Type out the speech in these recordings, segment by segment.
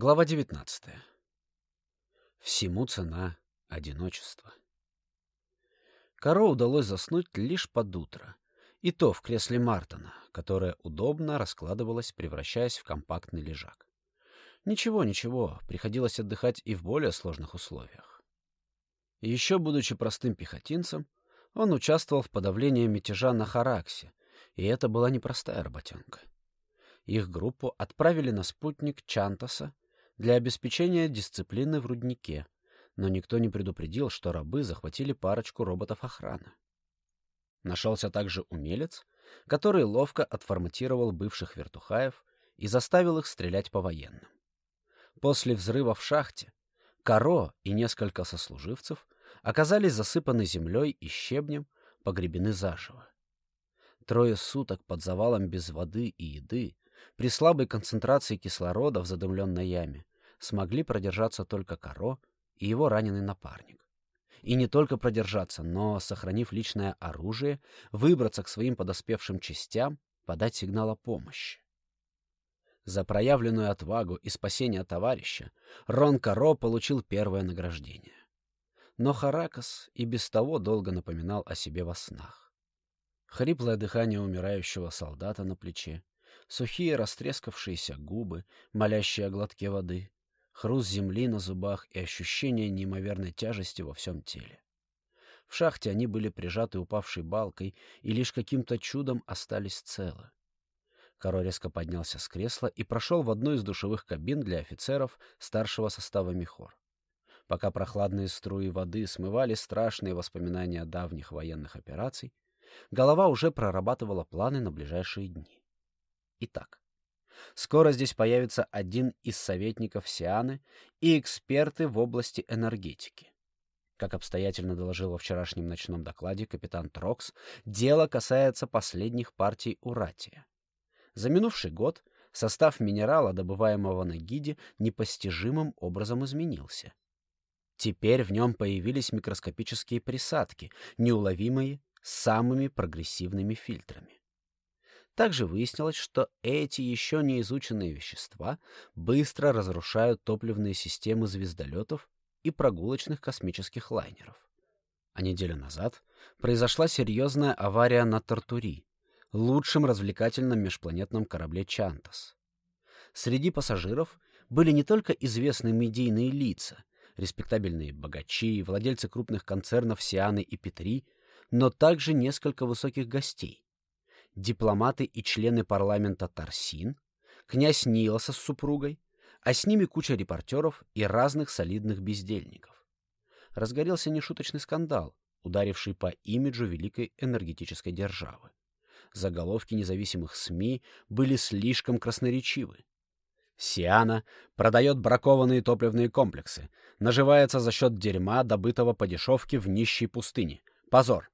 Глава 19. Всему цена одиночества. Каро удалось заснуть лишь под утро, и то в кресле Мартона, которое удобно раскладывалось, превращаясь в компактный лежак. Ничего, ничего, приходилось отдыхать и в более сложных условиях. Еще будучи простым пехотинцем, он участвовал в подавлении мятежа на Хараксе, и это была непростая работенка. Их группу отправили на спутник Чантаса, для обеспечения дисциплины в руднике, но никто не предупредил, что рабы захватили парочку роботов охраны. Нашелся также умелец, который ловко отформатировал бывших вертухаев и заставил их стрелять по военным. После взрыва в шахте Каро и несколько сослуживцев оказались засыпаны землей и щебнем, погребены заживо. Трое суток под завалом без воды и еды, при слабой концентрации кислорода в задымленной яме, смогли продержаться только Каро и его раненый напарник. И не только продержаться, но, сохранив личное оружие, выбраться к своим подоспевшим частям, подать сигнал о помощи. За проявленную отвагу и спасение товарища Рон Каро получил первое награждение. Но Харакас и без того долго напоминал о себе во снах. Хриплое дыхание умирающего солдата на плече, сухие растрескавшиеся губы, молящие о глотке воды, хруст земли на зубах и ощущение неимоверной тяжести во всем теле. В шахте они были прижаты упавшей балкой и лишь каким-то чудом остались целы. Каро резко поднялся с кресла и прошел в одну из душевых кабин для офицеров старшего состава Михор. Пока прохладные струи воды смывали страшные воспоминания давних военных операций, голова уже прорабатывала планы на ближайшие дни. Итак, Скоро здесь появится один из советников Сианы и эксперты в области энергетики. Как обстоятельно доложил во вчерашнем ночном докладе капитан Трокс, дело касается последних партий Уратия. За минувший год состав минерала, добываемого на Гиде, непостижимым образом изменился. Теперь в нем появились микроскопические присадки, неуловимые самыми прогрессивными фильтрами. Также выяснилось, что эти еще не изученные вещества быстро разрушают топливные системы звездолетов и прогулочных космических лайнеров. А неделю назад произошла серьезная авария на Тартури, лучшем развлекательном межпланетном корабле «Чантас». Среди пассажиров были не только известные медийные лица, респектабельные богачи, владельцы крупных концернов Сианы и Петри, но также несколько высоких гостей, дипломаты и члены парламента Тарсин, князь Нилоса с супругой, а с ними куча репортеров и разных солидных бездельников. Разгорелся нешуточный скандал, ударивший по имиджу великой энергетической державы. Заголовки независимых СМИ были слишком красноречивы. Сиана продает бракованные топливные комплексы, наживается за счет дерьма, добытого по дешевке в нищей пустыне. Позор!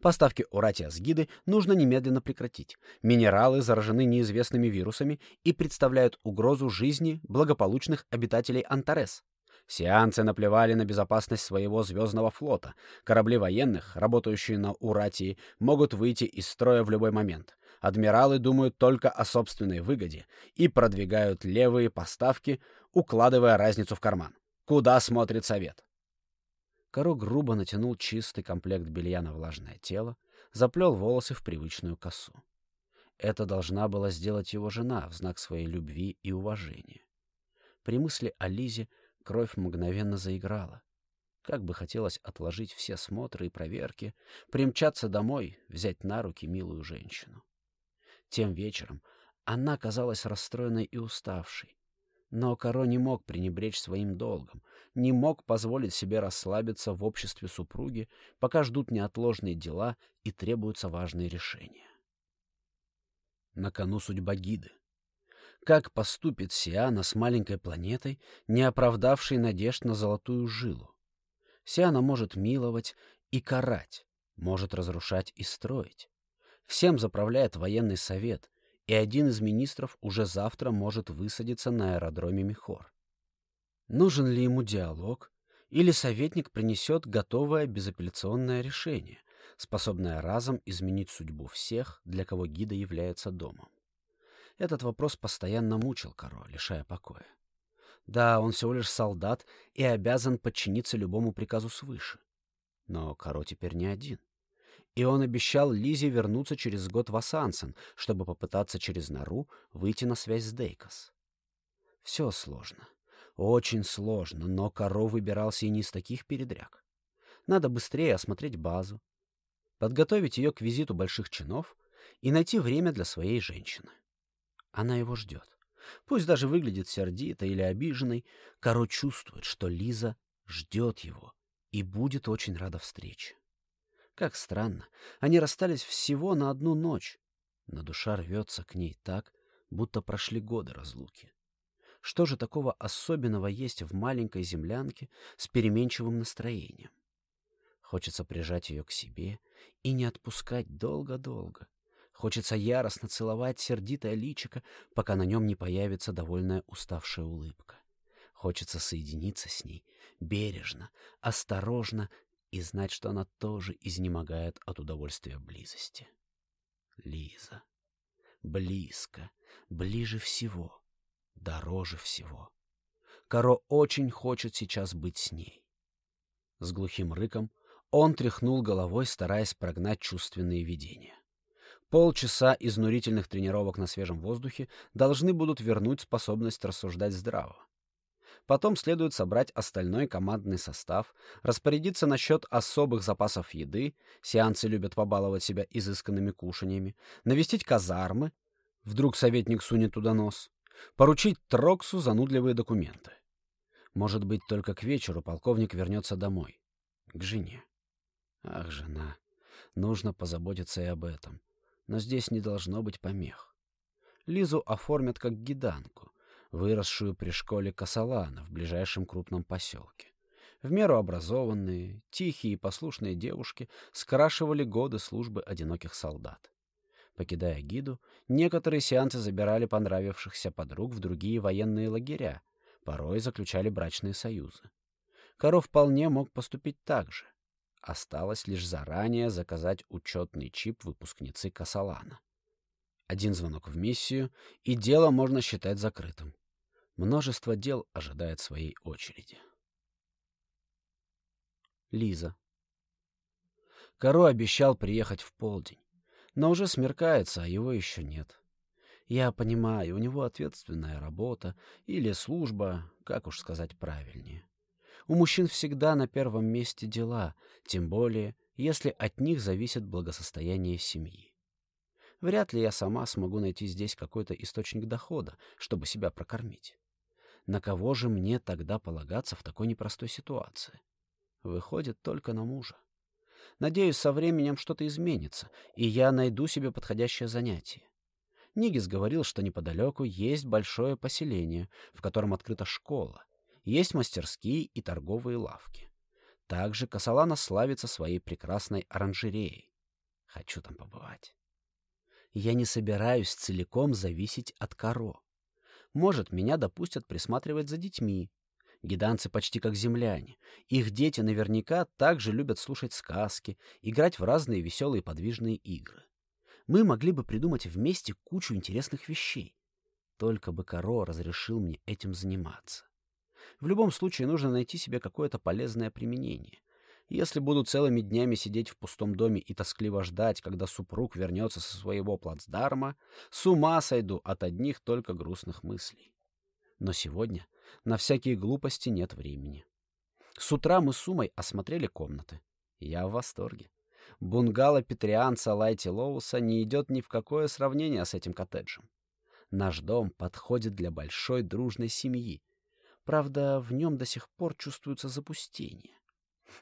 Поставки уратия с нужно немедленно прекратить. Минералы заражены неизвестными вирусами и представляют угрозу жизни благополучных обитателей Антарес. Сианцы наплевали на безопасность своего звездного флота. Корабли военных, работающие на Уратии, могут выйти из строя в любой момент. Адмиралы думают только о собственной выгоде и продвигают левые поставки, укладывая разницу в карман. Куда смотрит совет? Каро грубо натянул чистый комплект белья на влажное тело, заплел волосы в привычную косу. Это должна была сделать его жена в знак своей любви и уважения. При мысли о Лизе кровь мгновенно заиграла. Как бы хотелось отложить все смотры и проверки, примчаться домой, взять на руки милую женщину. Тем вечером она казалась расстроенной и уставшей, но Каро не мог пренебречь своим долгом, не мог позволить себе расслабиться в обществе супруги, пока ждут неотложные дела и требуются важные решения. На кону судьба Гиды. Как поступит Сиана с маленькой планетой, не оправдавшей надежд на золотую жилу? Сиана может миловать и карать, может разрушать и строить. Всем заправляет военный совет — и один из министров уже завтра может высадиться на аэродроме Михор. Нужен ли ему диалог, или советник принесет готовое безапелляционное решение, способное разом изменить судьбу всех, для кого гида является домом? Этот вопрос постоянно мучил Каро, лишая покоя. Да, он всего лишь солдат и обязан подчиниться любому приказу свыше. Но Каро теперь не один. И он обещал Лизе вернуться через год в Асансен, чтобы попытаться через нору выйти на связь с Дейкос. Все сложно. Очень сложно, но Каро выбирался и не из таких передряг. Надо быстрее осмотреть базу, подготовить ее к визиту больших чинов и найти время для своей женщины. Она его ждет. Пусть даже выглядит сердито или обиженной, Каро чувствует, что Лиза ждет его и будет очень рада встрече. Как странно, они расстались всего на одну ночь, но душа рвется к ней так, будто прошли годы разлуки. Что же такого особенного есть в маленькой землянке с переменчивым настроением? Хочется прижать ее к себе и не отпускать долго-долго. Хочется яростно целовать сердитое личико, пока на нем не появится довольная уставшая улыбка. Хочется соединиться с ней бережно, осторожно и знать, что она тоже изнемогает от удовольствия близости. Лиза. Близко, ближе всего, дороже всего. Каро очень хочет сейчас быть с ней. С глухим рыком он тряхнул головой, стараясь прогнать чувственные видения. Полчаса изнурительных тренировок на свежем воздухе должны будут вернуть способность рассуждать здраво. Потом следует собрать остальной командный состав, распорядиться насчет особых запасов еды, сеансы любят побаловать себя изысканными кушаньями, навестить казармы, вдруг советник сунет туда нос, поручить Троксу занудливые документы. Может быть, только к вечеру полковник вернется домой, к жене. Ах, жена, нужно позаботиться и об этом но здесь не должно быть помех. Лизу оформят как гиданку, выросшую при школе Касалана в ближайшем крупном поселке. В меру образованные, тихие и послушные девушки скрашивали годы службы одиноких солдат. Покидая гиду, некоторые сеансы забирали понравившихся подруг в другие военные лагеря, порой заключали брачные союзы. Коров вполне мог поступить так же. Осталось лишь заранее заказать учетный чип выпускницы Касалана. Один звонок в миссию, и дело можно считать закрытым. Множество дел ожидает своей очереди. Лиза. Каро обещал приехать в полдень, но уже смеркается, а его еще нет. Я понимаю, у него ответственная работа или служба, как уж сказать правильнее. У мужчин всегда на первом месте дела, тем более, если от них зависит благосостояние семьи. Вряд ли я сама смогу найти здесь какой-то источник дохода, чтобы себя прокормить. На кого же мне тогда полагаться в такой непростой ситуации? Выходит, только на мужа. Надеюсь, со временем что-то изменится, и я найду себе подходящее занятие. Нигис говорил, что неподалеку есть большое поселение, в котором открыта школа, есть мастерские и торговые лавки. Также Касалана славится своей прекрасной оранжереей. Хочу там побывать. Я не собираюсь целиком зависеть от коро. Может, меня допустят присматривать за детьми. Гиданцы почти как земляне. Их дети наверняка также любят слушать сказки, играть в разные веселые подвижные игры. Мы могли бы придумать вместе кучу интересных вещей. Только бы Каро разрешил мне этим заниматься. В любом случае нужно найти себе какое-то полезное применение. Если буду целыми днями сидеть в пустом доме и тоскливо ждать, когда супруг вернется со своего плацдарма, с ума сойду от одних только грустных мыслей. Но сегодня на всякие глупости нет времени. С утра мы с Умой осмотрели комнаты. Я в восторге. Бунгало петрианца Лайти Лоуса не идет ни в какое сравнение с этим коттеджем. Наш дом подходит для большой дружной семьи, Правда, в нем до сих пор чувствуется запустение.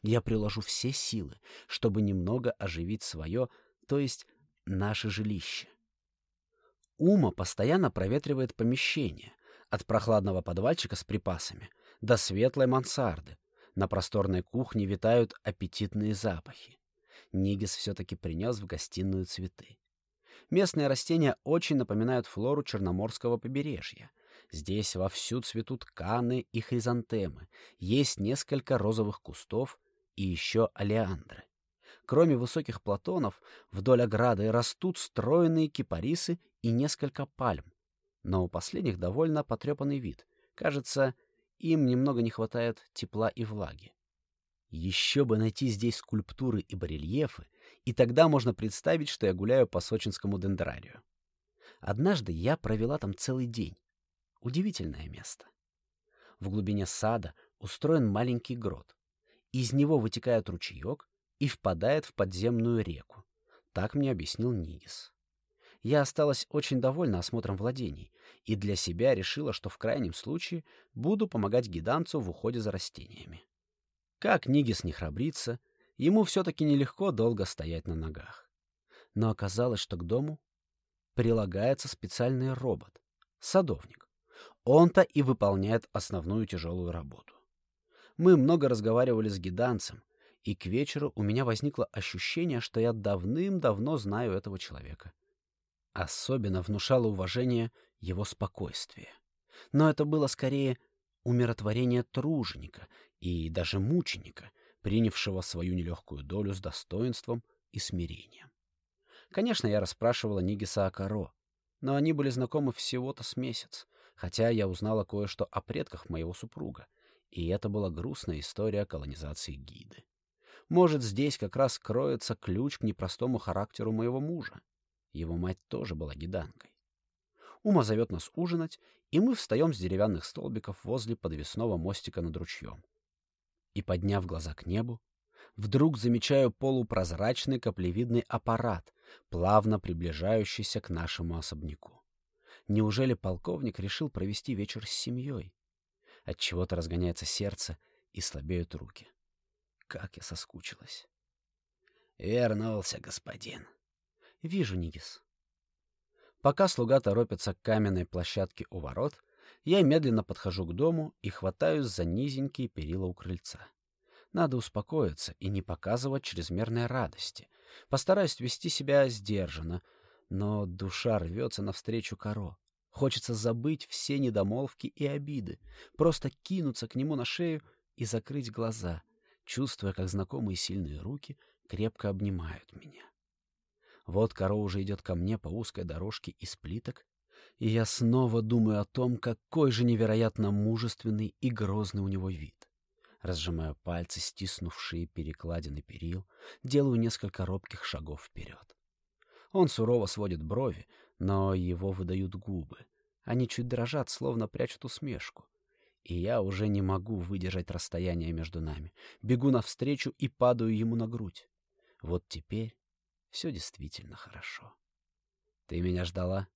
Я приложу все силы, чтобы немного оживить свое, то есть наше жилище. Ума постоянно проветривает помещение, от прохладного подвальчика с припасами до светлой мансарды. На просторной кухне витают аппетитные запахи. Нигис все-таки принес в гостиную цветы. Местные растения очень напоминают флору Черноморского побережья — Здесь вовсю цветут каны и хризантемы, есть несколько розовых кустов и еще алиандры. Кроме высоких платонов, вдоль ограды растут стройные кипарисы и несколько пальм. Но у последних довольно потрепанный вид. Кажется, им немного не хватает тепла и влаги. Еще бы найти здесь скульптуры и барельефы, и тогда можно представить, что я гуляю по сочинскому дендрарию. Однажды я провела там целый день. Удивительное место. В глубине сада устроен маленький грот. Из него вытекает ручеек и впадает в подземную реку. Так мне объяснил Нигис. Я осталась очень довольна осмотром владений и для себя решила, что в крайнем случае буду помогать гиданцу в уходе за растениями. Как Нигис не храбрится, ему все-таки нелегко долго стоять на ногах. Но оказалось, что к дому прилагается специальный робот — садовник. Он-то и выполняет основную тяжелую работу. Мы много разговаривали с гиданцем, и к вечеру у меня возникло ощущение, что я давным-давно знаю этого человека. Особенно внушало уважение его спокойствие. Но это было скорее умиротворение труженика и даже мученика, принявшего свою нелегкую долю с достоинством и смирением. Конечно, я расспрашивала Нигиса о Каро, но они были знакомы всего-то с месяц, хотя я узнала кое-что о предках моего супруга, и это была грустная история колонизации Гиды. Может, здесь как раз кроется ключ к непростому характеру моего мужа. Его мать тоже была гиданкой. Ума зовет нас ужинать, и мы встаем с деревянных столбиков возле подвесного мостика над ручьем. И, подняв глаза к небу, вдруг замечаю полупрозрачный каплевидный аппарат, плавно приближающийся к нашему особняку. Неужели полковник решил провести вечер с семьей? От чего то разгоняется сердце и слабеют руки. Как я соскучилась. Вернулся, господин. Вижу, Нигис. Пока слуга торопится к каменной площадке у ворот, я медленно подхожу к дому и хватаюсь за низенькие перила у крыльца. Надо успокоиться и не показывать чрезмерной радости. Постараюсь вести себя сдержанно, но душа рвется навстречу коро. Хочется забыть все недомолвки и обиды, просто кинуться к нему на шею и закрыть глаза — чувствуя, как знакомые сильные руки крепко обнимают меня. Вот корова уже идет ко мне по узкой дорожке из плиток, и я снова думаю о том, какой же невероятно мужественный и грозный у него вид. Разжимаю пальцы, стиснувшие перекладины перил, делаю несколько робких шагов вперед. Он сурово сводит брови, но его выдают губы. Они чуть дрожат, словно прячут усмешку и я уже не могу выдержать расстояние между нами. Бегу навстречу и падаю ему на грудь. Вот теперь все действительно хорошо. Ты меня ждала?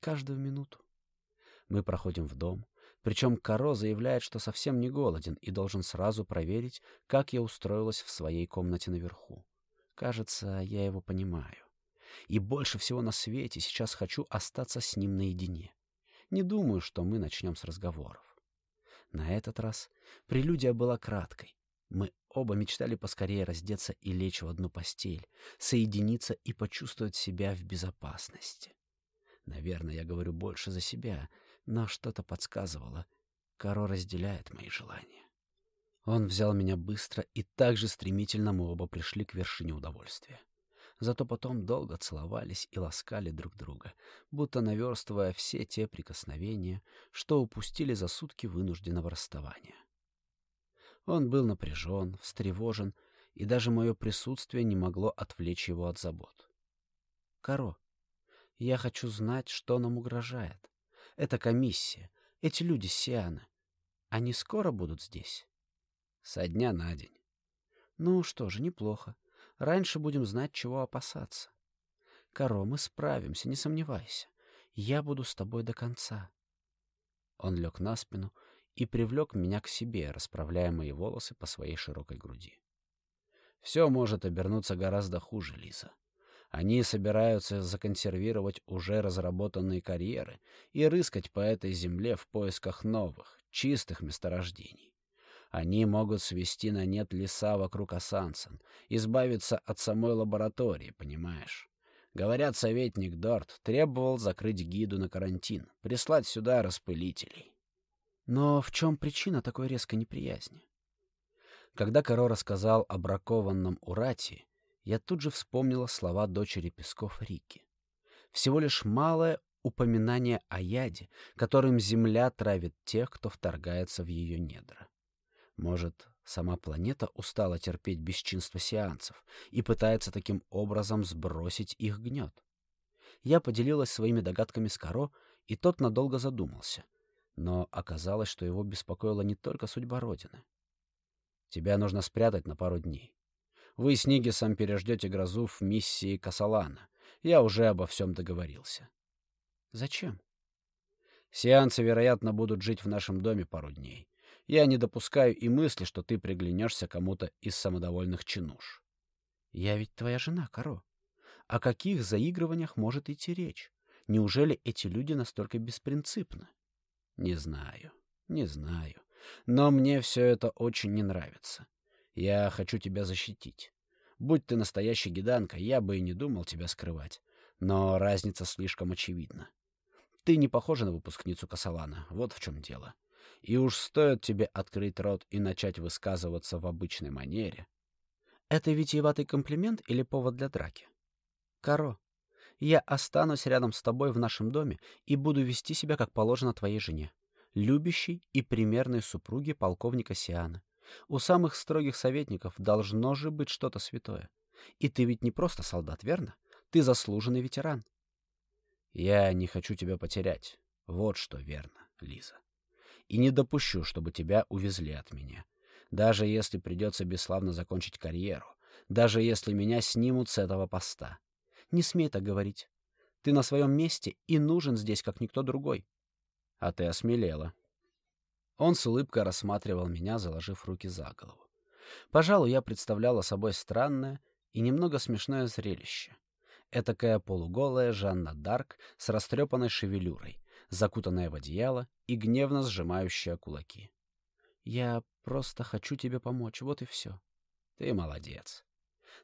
Каждую минуту. Мы проходим в дом, причем Каро заявляет, что совсем не голоден и должен сразу проверить, как я устроилась в своей комнате наверху. Кажется, я его понимаю. И больше всего на свете сейчас хочу остаться с ним наедине. Не думаю, что мы начнем с разговоров. На этот раз прелюдия была краткой. Мы оба мечтали поскорее раздеться и лечь в одну постель, соединиться и почувствовать себя в безопасности. Наверное, я говорю больше за себя, но что-то подсказывало. Каро разделяет мои желания. Он взял меня быстро, и так же стремительно мы оба пришли к вершине удовольствия. Зато потом долго целовались и ласкали друг друга, будто наверстывая все те прикосновения, что упустили за сутки вынужденного расставания. Он был напряжен, встревожен, и даже мое присутствие не могло отвлечь его от забот. «Каро, я хочу знать, что нам угрожает. Это комиссия, эти люди Сианы. Они скоро будут здесь?» «Со дня на день». «Ну что же, неплохо. Раньше будем знать, чего опасаться. Каро, мы справимся, не сомневайся. Я буду с тобой до конца. Он лег на спину и привлек меня к себе, расправляя мои волосы по своей широкой груди. Все может обернуться гораздо хуже, Лиза. Они собираются законсервировать уже разработанные карьеры и рыскать по этой земле в поисках новых, чистых месторождений. Они могут свести на нет леса вокруг Асансан, избавиться от самой лаборатории, понимаешь? Говорят, советник Дорт требовал закрыть гиду на карантин, прислать сюда распылителей. Но в чем причина такой резкой неприязни? Когда Каро рассказал о бракованном Урате, я тут же вспомнила слова дочери Песков Рики. Всего лишь малое упоминание о яде, которым Земля травит тех, кто вторгается в ее недра. Может, сама планета устала терпеть бесчинство сеансов и пытается таким образом сбросить их гнет. Я поделилась своими догадками с Каро, и тот надолго задумался. Но оказалось, что его беспокоила не только судьба Родины. Тебя нужно спрятать на пару дней. Вы с Нигисом переждете грозу в миссии Касалана. Я уже обо всем договорился. Зачем? Сеансы, вероятно, будут жить в нашем доме пару дней. Я не допускаю и мысли, что ты приглянешься кому-то из самодовольных чинуш. Я ведь твоя жена, Каро. О каких заигрываниях может идти речь? Неужели эти люди настолько беспринципны? Не знаю, не знаю. Но мне все это очень не нравится. Я хочу тебя защитить. Будь ты настоящий гиданка, я бы и не думал тебя скрывать. Но разница слишком очевидна. Ты не похожа на выпускницу Касалана, вот в чем дело. И уж стоит тебе открыть рот и начать высказываться в обычной манере. Это витиеватый комплимент или повод для драки? Каро, я останусь рядом с тобой в нашем доме и буду вести себя, как положено твоей жене, любящей и примерной супруге полковника Сиана. У самых строгих советников должно же быть что-то святое. И ты ведь не просто солдат, верно? Ты заслуженный ветеран. Я не хочу тебя потерять. Вот что верно, Лиза. И не допущу, чтобы тебя увезли от меня. Даже если придется бесславно закончить карьеру. Даже если меня снимут с этого поста. Не смей так говорить. Ты на своем месте и нужен здесь, как никто другой. А ты осмелела. Он с улыбкой рассматривал меня, заложив руки за голову. Пожалуй, я представляла собой странное и немного смешное зрелище. Этакая полуголая Жанна Дарк с растрепанной шевелюрой, закутанная в одеяло и гневно сжимающая кулаки. «Я просто хочу тебе помочь, вот и все». «Ты молодец».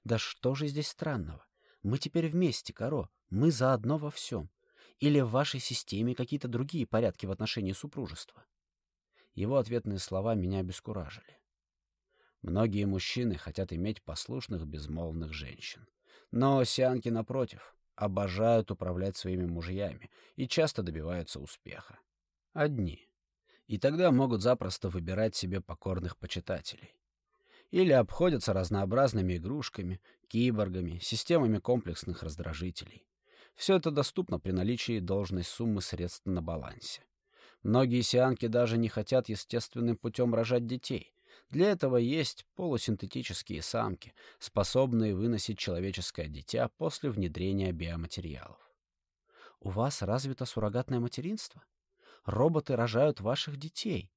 «Да что же здесь странного? Мы теперь вместе, Каро. Мы заодно во всем. Или в вашей системе какие-то другие порядки в отношении супружества? Его ответные слова меня обескуражили. Многие мужчины хотят иметь послушных, безмолвных женщин. Но сианки, напротив, обожают управлять своими мужьями и часто добиваются успеха. Одни. И тогда могут запросто выбирать себе покорных почитателей или обходятся разнообразными игрушками, киборгами, системами комплексных раздражителей. Все это доступно при наличии должной суммы средств на балансе. Многие сианки даже не хотят естественным путем рожать детей. Для этого есть полусинтетические самки, способные выносить человеческое дитя после внедрения биоматериалов. У вас развито суррогатное материнство? Роботы рожают ваших детей.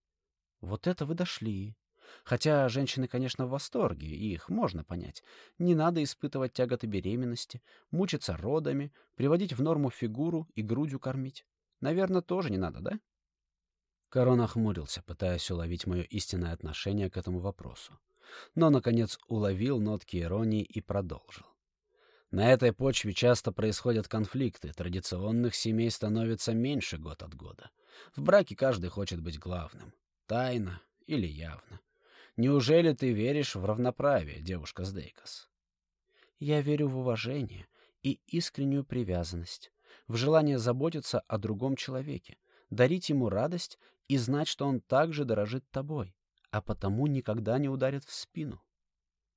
Вот это вы дошли. Хотя женщины, конечно, в восторге, и их можно понять. Не надо испытывать тяготы беременности, мучиться родами, приводить в норму фигуру и грудью кормить. Наверное, тоже не надо, да? Корон охмурился, пытаясь уловить мое истинное отношение к этому вопросу. Но, наконец, уловил нотки иронии и продолжил. На этой почве часто происходят конфликты, традиционных семей становится меньше год от года. В браке каждый хочет быть главным. Тайно или явно. Неужели ты веришь в равноправие, девушка с Дейкос? Я верю в уважение и искреннюю привязанность, в желание заботиться о другом человеке, дарить ему радость и знать, что он также дорожит тобой, а потому никогда не ударит в спину.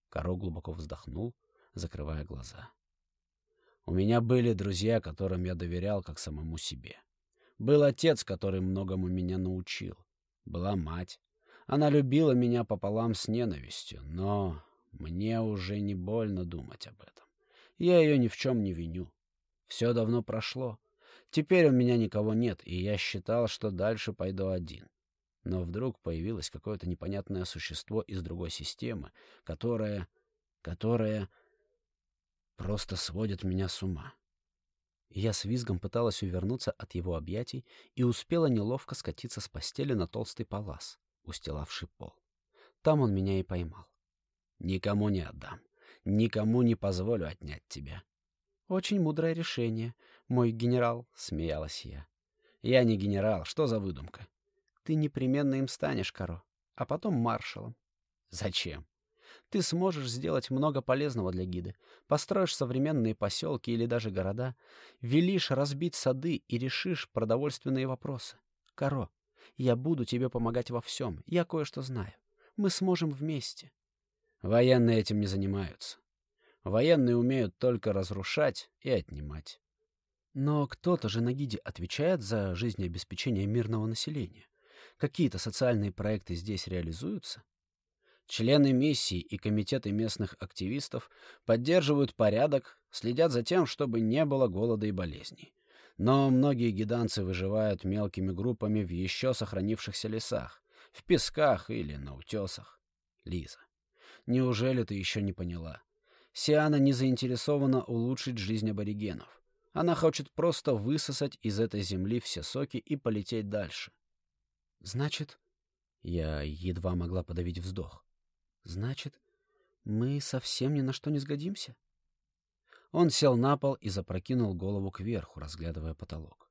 Коро глубоко вздохнул, закрывая глаза. У меня были друзья, которым я доверял как самому себе. Был отец, который многому меня научил. Была мать, она любила меня пополам с ненавистью, но мне уже не больно думать об этом. Я ее ни в чем не виню. Все давно прошло. Теперь у меня никого нет, и я считал, что дальше пойду один. Но вдруг появилось какое-то непонятное существо из другой системы, которое... которое просто сводит меня с ума. Я с визгом пыталась увернуться от его объятий и успела неловко скатиться с постели на толстый палас устилавший пол. Там он меня и поймал. «Никому не отдам. Никому не позволю отнять тебя». «Очень мудрое решение, мой генерал», — смеялась я. «Я не генерал. Что за выдумка?» «Ты непременно им станешь, Каро, а потом маршалом». «Зачем?» Ты сможешь сделать много полезного для гиды. Построишь современные поселки или даже города. Велишь разбить сады и решишь продовольственные вопросы. Каро, я буду тебе помогать во всем. Я кое-что знаю. Мы сможем вместе. Военные этим не занимаются. Военные умеют только разрушать и отнимать. Но кто-то же на гиде отвечает за жизнеобеспечение мирного населения. Какие-то социальные проекты здесь реализуются? Члены миссии и комитеты местных активистов поддерживают порядок, следят за тем, чтобы не было голода и болезней. Но многие гиданцы выживают мелкими группами в еще сохранившихся лесах, в песках или на утесах. Лиза, неужели ты еще не поняла? Сиана не заинтересована улучшить жизнь аборигенов. Она хочет просто высосать из этой земли все соки и полететь дальше. Значит, я едва могла подавить вздох. Значит, мы совсем ни на что не сгодимся? Он сел на пол и запрокинул голову кверху, разглядывая потолок.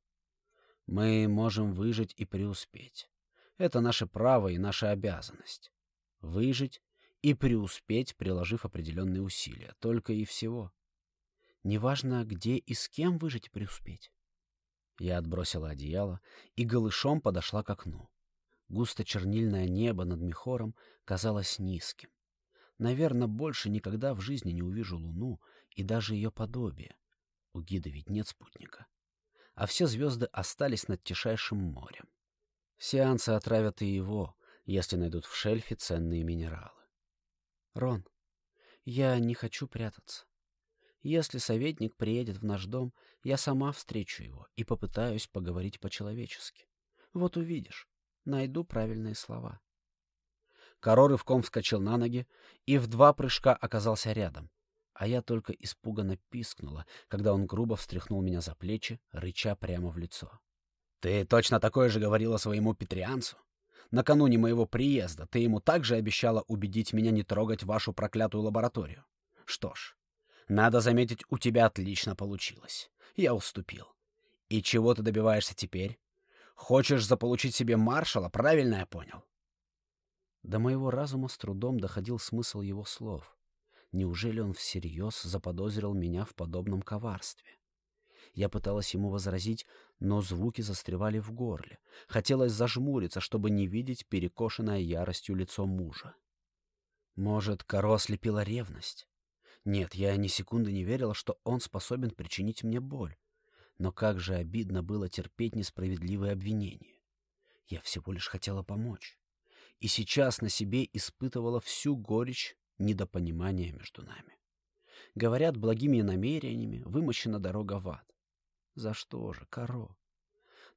Мы можем выжить и преуспеть. Это наше право и наша обязанность. Выжить и преуспеть, приложив определенные усилия. Только и всего. Неважно, где и с кем выжить и преуспеть. Я отбросила одеяло и голышом подошла к окну. Густо-чернильное небо над Мехором казалось низким. Наверное, больше никогда в жизни не увижу луну и даже ее подобие. У гида ведь нет спутника. А все звезды остались над тишайшим морем. Сеансы отравят и его, если найдут в шельфе ценные минералы. Рон, я не хочу прятаться. Если советник приедет в наш дом, я сама встречу его и попытаюсь поговорить по-человечески. Вот увидишь, найду правильные слова. Коро рывком вскочил на ноги и в два прыжка оказался рядом, а я только испуганно пискнула, когда он грубо встряхнул меня за плечи, рыча прямо в лицо. «Ты точно такое же говорила своему петрианцу? Накануне моего приезда ты ему также обещала убедить меня не трогать вашу проклятую лабораторию. Что ж, надо заметить, у тебя отлично получилось. Я уступил. И чего ты добиваешься теперь? Хочешь заполучить себе маршала, правильно я понял?» До моего разума с трудом доходил смысл его слов. Неужели он всерьез заподозрил меня в подобном коварстве? Я пыталась ему возразить, но звуки застревали в горле. Хотелось зажмуриться, чтобы не видеть перекошенное яростью лицо мужа. Может, Каро ослепила ревность? Нет, я ни секунды не верила, что он способен причинить мне боль. Но как же обидно было терпеть несправедливые обвинения. Я всего лишь хотела помочь и сейчас на себе испытывала всю горечь недопонимания между нами. Говорят, благими намерениями вымощена дорога в ад. За что же, коро?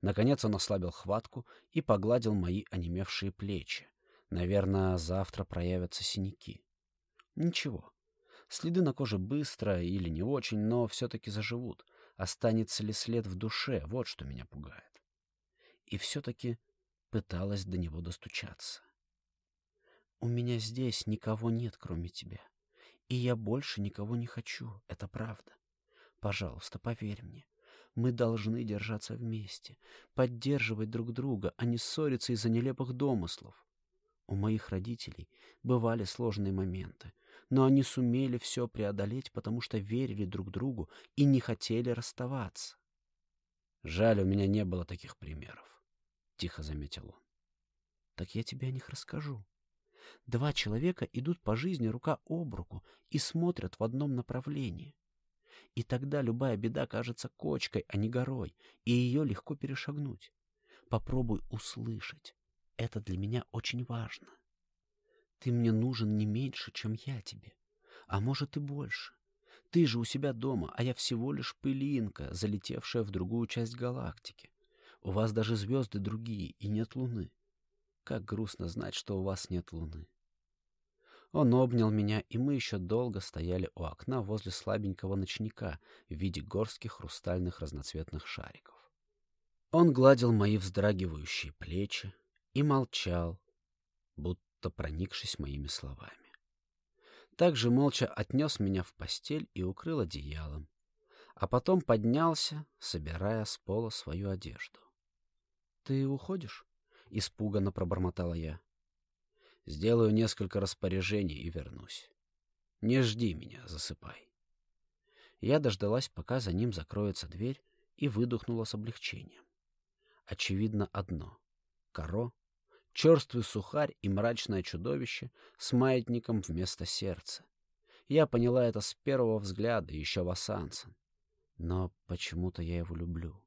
Наконец он ослабил хватку и погладил мои онемевшие плечи. Наверное, завтра проявятся синяки. Ничего. Следы на коже быстро или не очень, но все-таки заживут. Останется ли след в душе, вот что меня пугает. И все-таки пыталась до него достучаться. У меня здесь никого нет, кроме тебя. И я больше никого не хочу, это правда. Пожалуйста, поверь мне. Мы должны держаться вместе, поддерживать друг друга, а не ссориться из-за нелепых домыслов. У моих родителей бывали сложные моменты, но они сумели все преодолеть, потому что верили друг другу и не хотели расставаться. «Жаль, у меня не было таких примеров», — тихо заметил он. «Так я тебе о них расскажу. Два человека идут по жизни рука об руку и смотрят в одном направлении. И тогда любая беда кажется кочкой, а не горой, и ее легко перешагнуть. Попробуй услышать. Это для меня очень важно. Ты мне нужен не меньше, чем я тебе, а может и больше. Ты же у себя дома, а я всего лишь пылинка, залетевшая в другую часть галактики. У вас даже звезды другие, и нет луны. Как грустно знать, что у вас нет луны. Он обнял меня, и мы еще долго стояли у окна возле слабенького ночника в виде горских хрустальных разноцветных шариков. Он гладил мои вздрагивающие плечи и молчал, будто проникшись моими словами. Также молча отнес меня в постель и укрыл одеялом, а потом поднялся, собирая с пола свою одежду. — Ты уходишь? испуганно пробормотала я. Сделаю несколько распоряжений и вернусь. Не жди меня, засыпай. Я дождалась, пока за ним закроется дверь, и выдохнула с облегчением. Очевидно одно — Каро, черствый сухарь и мрачное чудовище с маятником вместо сердца. Я поняла это с первого взгляда, еще в Асансон. Но почему-то я его люблю.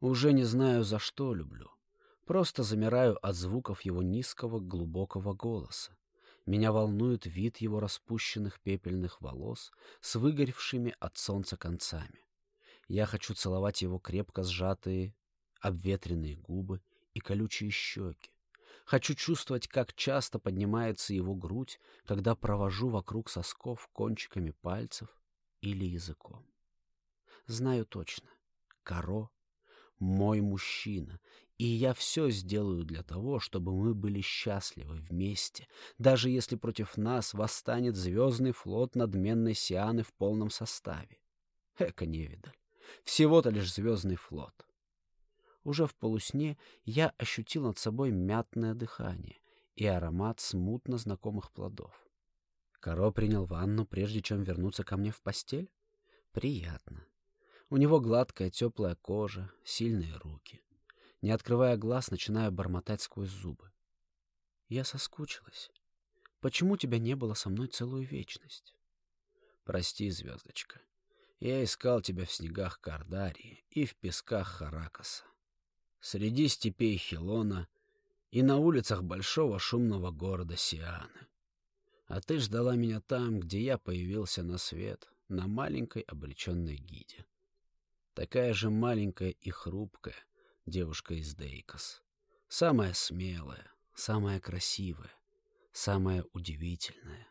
Уже не знаю, за что люблю. Просто замираю от звуков его низкого глубокого голоса. Меня волнует вид его распущенных пепельных волос с выгоревшими от солнца концами. Я хочу целовать его крепко сжатые, обветренные губы и колючие щеки. Хочу чувствовать, как часто поднимается его грудь, когда провожу вокруг сосков кончиками пальцев или языком. Знаю точно, Каро — мой мужчина, и я все сделаю для того, чтобы мы были счастливы вместе, даже если против нас восстанет звездный флот надменной Сианы в полном составе. Эка невидаль. Всего-то лишь звездный флот. Уже в полусне я ощутил над собой мятное дыхание и аромат смутно знакомых плодов. Каро принял ванну, прежде чем вернуться ко мне в постель? Приятно. У него гладкая теплая кожа, сильные руки. Не открывая глаз, начинаю бормотать сквозь зубы. Я соскучилась. Почему тебя не было со мной целую вечность? Прости, звездочка. Я искал тебя в снегах Кардарии и в песках Харакаса. Среди степей Хилона и на улицах большого шумного города Сианы. А ты ждала меня там, где я появился на свет, на маленькой обреченной гиде. Такая же маленькая и хрупкая, девушка из Дейкос. Самая смелая, самая красивая, самая удивительная.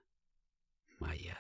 Моя.